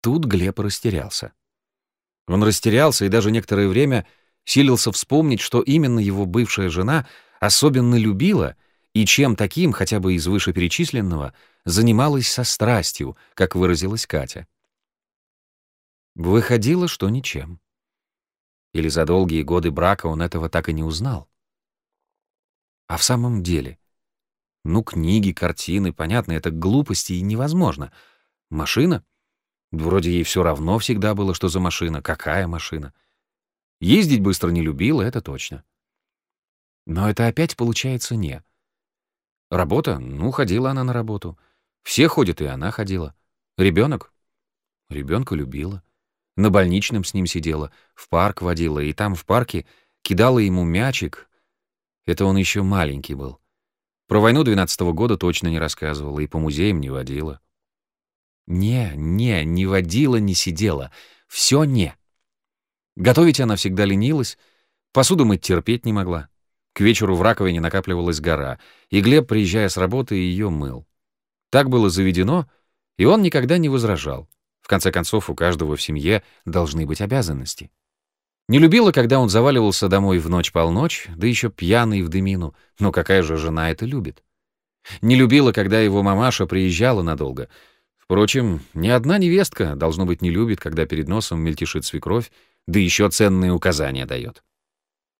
Тут Глеб растерялся. Он растерялся и даже некоторое время силился вспомнить, что именно его бывшая жена особенно любила и чем таким, хотя бы из вышеперечисленного, занималась со страстью, как выразилась Катя. Выходило, что ничем. Или за долгие годы брака он этого так и не узнал. А в самом деле, ну, книги, картины, понятно, это глупости и невозможно. Машина? Вроде ей все равно всегда было, что за машина, какая машина. Ездить быстро не любила, это точно. Но это опять получается не. Работа? Ну, ходила она на работу. Все ходят, и она ходила. Ребенок? Ребенка любила. На больничном с ним сидела, в парк водила, и там, в парке, кидала ему мячик. Это он еще маленький был. Про войну двенадцатого года точно не рассказывала и по музеям не водила. Не, не, не водила, не сидела. Все не. Готовить она всегда ленилась, посуду мыть терпеть не могла. К вечеру в раковине накапливалась гора, и Глеб, приезжая с работы, ее мыл. Так было заведено, и он никогда не возражал. В конце концов, у каждого в семье должны быть обязанности. Не любила, когда он заваливался домой в ночь-полночь, да еще пьяный в дымину, но какая же жена это любит? Не любила, когда его мамаша приезжала надолго. Впрочем, ни одна невестка, должно быть, не любит, когда перед носом мельтешит свекровь, да еще ценные указания дает.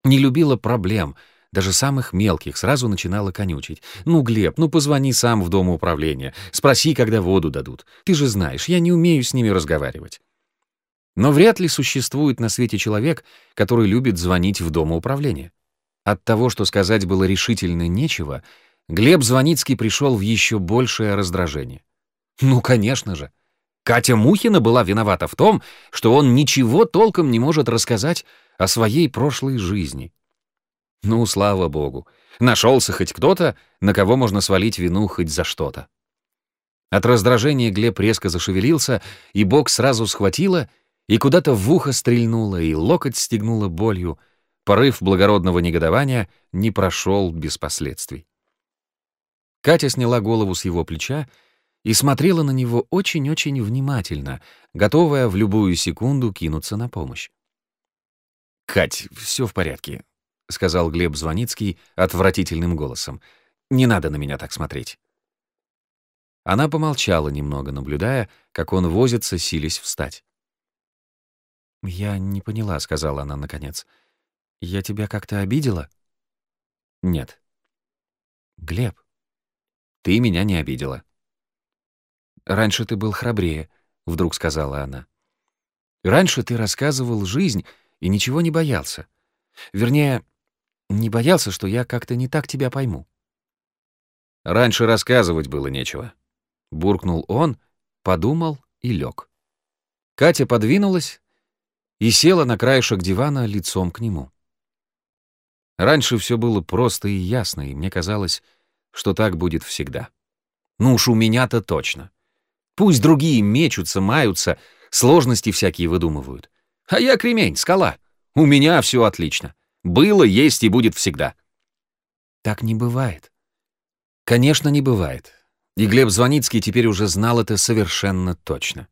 Не любила проблем — даже самых мелких, сразу начинала конючить. «Ну, Глеб, ну позвони сам в дом управления, спроси, когда воду дадут. Ты же знаешь, я не умею с ними разговаривать». Но вряд ли существует на свете человек, который любит звонить в дом управления. От того, что сказать было решительно нечего, Глеб Звоницкий пришел в еще большее раздражение. Ну, конечно же. Катя Мухина была виновата в том, что он ничего толком не может рассказать о своей прошлой жизни. Ну, слава богу. Нашелся хоть кто-то, на кого можно свалить вину хоть за что-то. От раздражения Глеб резко зашевелился, и бок сразу схватило, и куда-то в ухо стрельнуло, и локоть стегнуло болью. Порыв благородного негодования не прошел без последствий. Катя сняла голову с его плеча и смотрела на него очень-очень внимательно, готовая в любую секунду кинуться на помощь. «Кать, все в порядке. — сказал Глеб Звоницкий отвратительным голосом. «Не надо на меня так смотреть». Она помолчала немного, наблюдая, как он возится, сились встать. «Я не поняла», — сказала она наконец. «Я тебя как-то обидела?» «Нет». «Глеб, ты меня не обидела». «Раньше ты был храбрее», — вдруг сказала она. «Раньше ты рассказывал жизнь и ничего не боялся. Вернее, не боялся, что я как-то не так тебя пойму. Раньше рассказывать было нечего. Буркнул он, подумал и лег. Катя подвинулась и села на краешек дивана лицом к нему. Раньше все было просто и ясно, и мне казалось, что так будет всегда. Ну уж у меня-то точно. Пусть другие мечутся, маются, сложности всякие выдумывают. А я кремень, скала. У меня все отлично. Было, есть и будет всегда. Так не бывает. Конечно, не бывает. И Глеб Звоницкий теперь уже знал это совершенно точно.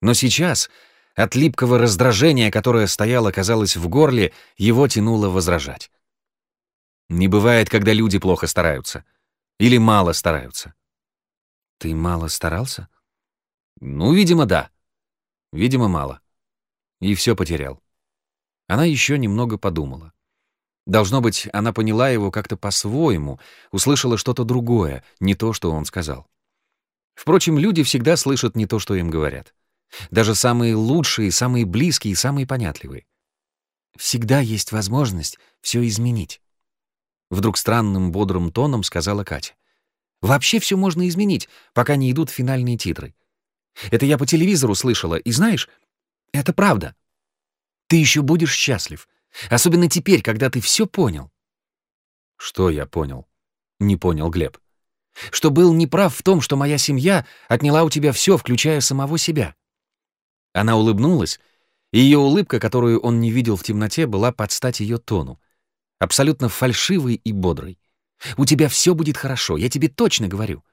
Но сейчас от липкого раздражения, которое стояло, казалось, в горле, его тянуло возражать. Не бывает, когда люди плохо стараются. Или мало стараются. Ты мало старался? Ну, видимо, да. Видимо, мало. И все потерял. Она еще немного подумала. Должно быть, она поняла его как-то по-своему, услышала что-то другое, не то, что он сказал. Впрочем, люди всегда слышат не то, что им говорят. Даже самые лучшие, самые близкие, самые понятливые. Всегда есть возможность все изменить. Вдруг странным бодрым тоном сказала Катя. Вообще все можно изменить, пока не идут финальные титры. Это я по телевизору слышала, и знаешь, это правда. Ты еще будешь счастлив, Особенно теперь, когда ты все понял. Что я понял? Не понял Глеб. Что был неправ в том, что моя семья отняла у тебя все, включая самого себя. Она улыбнулась, и ее улыбка, которую он не видел в темноте, была под стать ее тону. Абсолютно фальшивой и бодрой. У тебя все будет хорошо, я тебе точно говорю.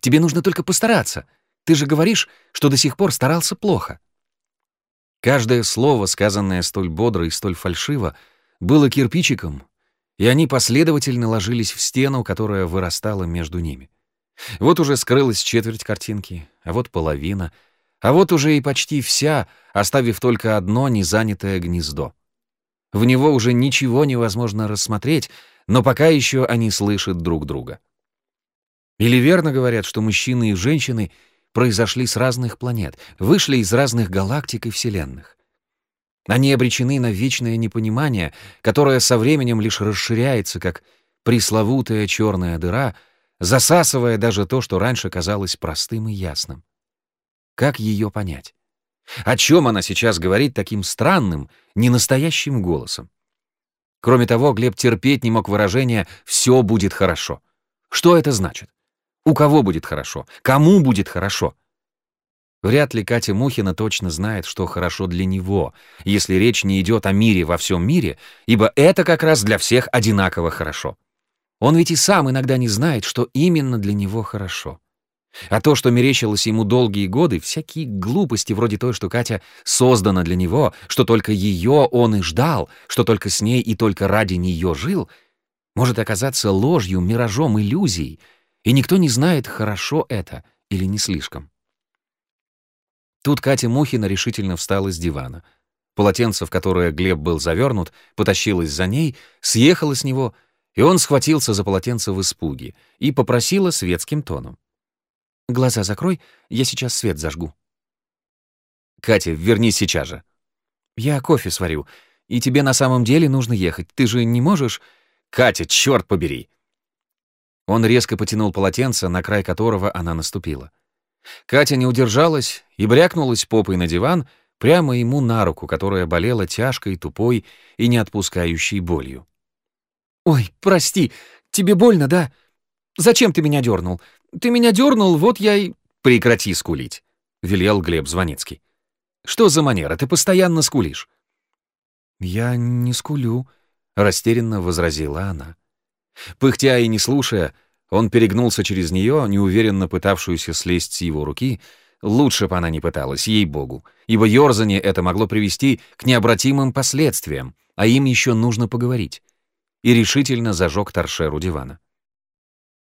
Тебе нужно только постараться. Ты же говоришь, что до сих пор старался плохо». Каждое слово, сказанное столь бодро и столь фальшиво, было кирпичиком, и они последовательно ложились в стену, которая вырастала между ними. Вот уже скрылась четверть картинки, а вот половина, а вот уже и почти вся, оставив только одно незанятое гнездо. В него уже ничего невозможно рассмотреть, но пока еще они слышат друг друга. Или верно говорят, что мужчины и женщины произошли с разных планет, вышли из разных галактик и вселенных. Они обречены на вечное непонимание, которое со временем лишь расширяется, как пресловутая черная дыра, засасывая даже то, что раньше казалось простым и ясным. Как ее понять? О чем она сейчас говорит таким странным, ненастоящим голосом? Кроме того, Глеб терпеть не мог выражения «все будет хорошо». Что это значит? У кого будет хорошо? Кому будет хорошо? Вряд ли Катя Мухина точно знает, что хорошо для него, если речь не идет о мире во всем мире, ибо это как раз для всех одинаково хорошо. Он ведь и сам иногда не знает, что именно для него хорошо. А то, что мерещилось ему долгие годы, всякие глупости вроде той, что Катя создана для него, что только ее он и ждал, что только с ней и только ради нее жил, может оказаться ложью, миражом, иллюзией, и никто не знает, хорошо это или не слишком. Тут Катя Мухина решительно встала с дивана. Полотенце, в которое Глеб был завернут, потащилось за ней, съехало с него, и он схватился за полотенце в испуге и попросила светским тоном. «Глаза закрой, я сейчас свет зажгу». «Катя, вернись сейчас же». «Я кофе сварю, и тебе на самом деле нужно ехать. Ты же не можешь...» «Катя, черт побери!» Он резко потянул полотенце, на край которого она наступила. Катя не удержалась и брякнулась попой на диван прямо ему на руку, которая болела тяжкой, тупой и не отпускающей болью. «Ой, прости, тебе больно, да? Зачем ты меня дернул? Ты меня дернул, вот я и...» «Прекрати скулить», — велел Глеб Звоницкий. «Что за манера? Ты постоянно скулишь». «Я не скулю», — растерянно возразила она. Пыхтя и не слушая, он перегнулся через нее, неуверенно пытавшуюся слезть с его руки. Лучше бы она не пыталась, ей-богу, ибо ёрзание это могло привести к необратимым последствиям, а им еще нужно поговорить. И решительно зажег торшеру дивана.